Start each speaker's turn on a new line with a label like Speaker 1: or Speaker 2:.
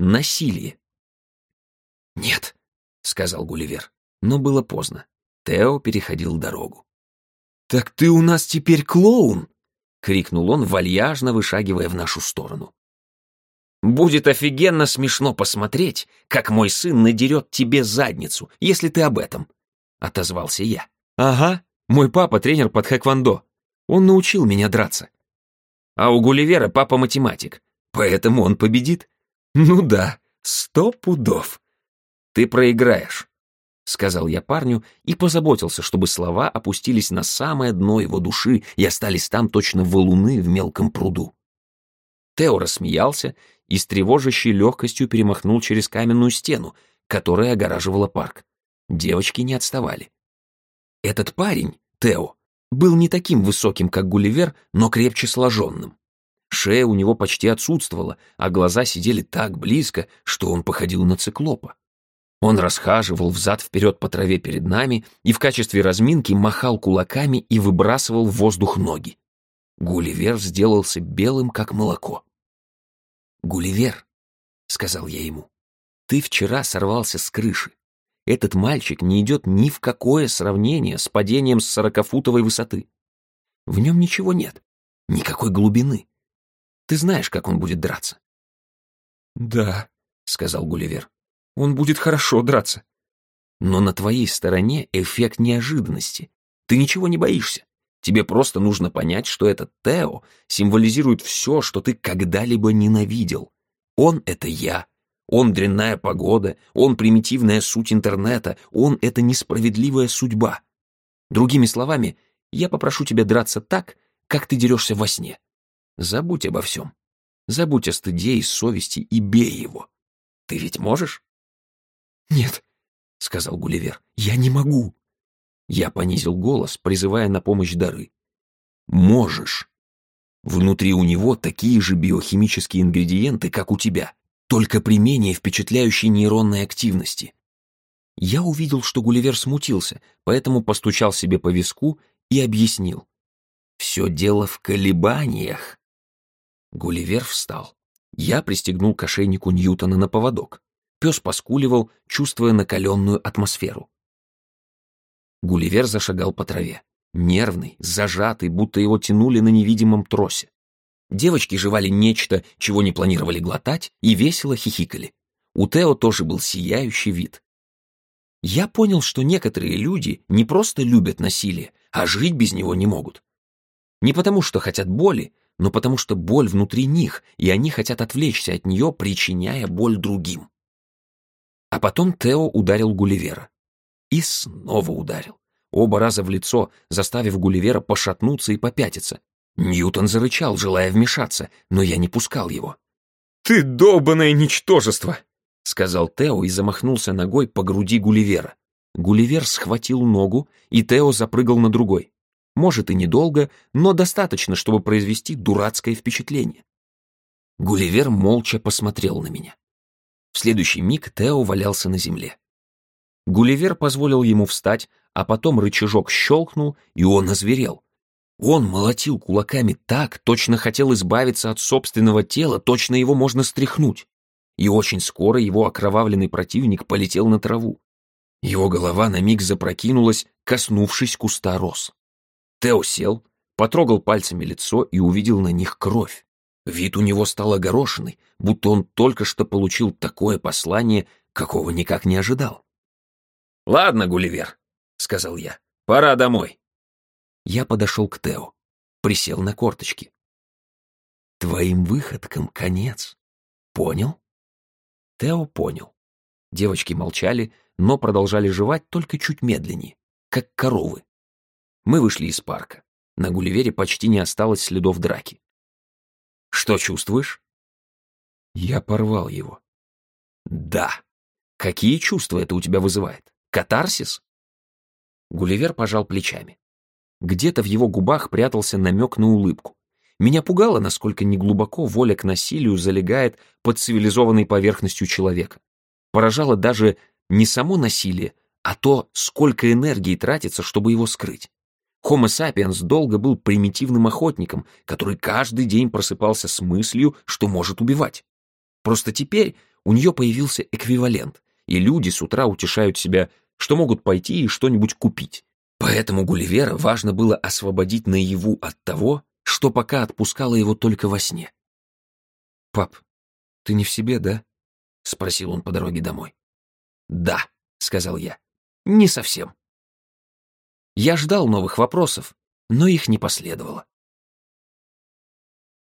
Speaker 1: насилие. «Нет», — сказал Гулливер, но было поздно. Тео переходил дорогу. «Так ты у нас теперь клоун!» — крикнул он, вальяжно вышагивая в нашу сторону. «Будет офигенно смешно посмотреть, как мой сын надерет тебе задницу, если ты об этом», — отозвался я. «Ага, мой папа тренер под хэквондо. Он научил меня драться. А у Гулливера папа математик, поэтому он победит. Ну да, сто пудов. Ты проиграешь, сказал я парню и позаботился, чтобы слова опустились на самое дно его души и остались там точно валуны в мелком пруду. Тео рассмеялся и с тревожащей легкостью перемахнул через каменную стену, которая огораживала парк. Девочки не отставали. Этот парень, Тео, был не таким высоким, как Гулливер, но крепче сложенным. Шея у него почти отсутствовала, а глаза сидели так близко, что он походил на циклопа. Он расхаживал взад-вперед по траве перед нами и в качестве разминки махал кулаками и выбрасывал в воздух ноги. Гулливер сделался белым, как молоко. «Гулливер», — сказал я ему, — «ты вчера сорвался с крыши. Этот мальчик не идет ни в какое сравнение с падением с сорокафутовой высоты. В нем ничего нет, никакой глубины. Ты знаешь, как он будет драться?» «Да», — сказал Гулливер. Он будет хорошо драться. Но на твоей стороне эффект неожиданности. Ты ничего не боишься. Тебе просто нужно понять, что этот Тео символизирует все, что ты когда-либо ненавидел. Он — это я. Он — дрянная погода. Он — примитивная суть интернета. Он — это несправедливая судьба. Другими словами, я попрошу тебя драться так, как ты дерешься во сне. Забудь обо всем. Забудь о стыде и совести и бей его. Ты ведь можешь? «Нет», — сказал Гулливер, — «я не могу». Я понизил голос, призывая на помощь дары. «Можешь. Внутри у него такие же биохимические ингредиенты, как у тебя, только при менее впечатляющей нейронной активности». Я увидел, что Гулливер смутился, поэтому постучал себе по виску и объяснил. «Все дело в колебаниях». Гулливер встал. Я пристегнул к ошейнику Ньютона на поводок. Пес поскуливал, чувствуя накаленную атмосферу. Гулливер зашагал по траве, нервный, зажатый, будто его тянули на невидимом тросе. Девочки жевали нечто, чего не планировали глотать, и весело хихикали. У Тео тоже был сияющий вид. Я понял, что некоторые люди не просто любят насилие, а жить без него не могут. Не потому, что хотят боли, но потому, что боль внутри них, и они хотят отвлечься от нее, причиняя боль другим. А потом Тео ударил Гулливера. И снова ударил. Оба раза в лицо, заставив Гулливера пошатнуться и попятиться. Ньютон зарычал, желая вмешаться, но я не пускал его. «Ты долбанное ничтожество!» — сказал Тео и замахнулся ногой по груди Гулливера. Гулливер схватил ногу, и Тео запрыгал на другой. Может и недолго, но достаточно, чтобы произвести дурацкое впечатление. Гулливер молча посмотрел на меня. В следующий миг Тео валялся на земле. Гулливер позволил ему встать, а потом рычажок щелкнул, и он озверел. Он молотил кулаками так, точно хотел избавиться от собственного тела, точно его можно стряхнуть. И очень скоро его окровавленный противник полетел на траву. Его голова на миг запрокинулась, коснувшись куста роз. Тео сел, потрогал пальцами лицо и увидел на них кровь. Вид у него стал огорошенный, будто он только что получил такое послание, какого никак не ожидал. «Ладно, Гулливер», — сказал я, — «пора домой». Я подошел к Тео, присел на корточки. «Твоим выходкам конец. Понял?» Тео понял. Девочки молчали, но продолжали жевать только чуть медленнее, как коровы. Мы вышли из парка. На Гулливере почти не осталось следов драки. Что чувствуешь? Я порвал его. Да. Какие чувства это у тебя вызывает? Катарсис? Гулливер пожал плечами. Где-то в его губах прятался намек на улыбку. Меня пугало, насколько неглубоко воля к насилию залегает под цивилизованной поверхностью человека. Поражало даже не само насилие, а то, сколько энергии тратится, чтобы его скрыть. Homo sapiens долго был примитивным охотником, который каждый день просыпался с мыслью, что может убивать. Просто теперь у нее появился эквивалент, и люди с утра утешают себя, что могут пойти и что-нибудь купить. Поэтому Гулливера важно было освободить наяву от того, что пока отпускало его только во сне. «Пап, ты не в себе, да?» — спросил он по дороге домой. «Да», — сказал я, — «не совсем». Я ждал новых вопросов, но их не последовало.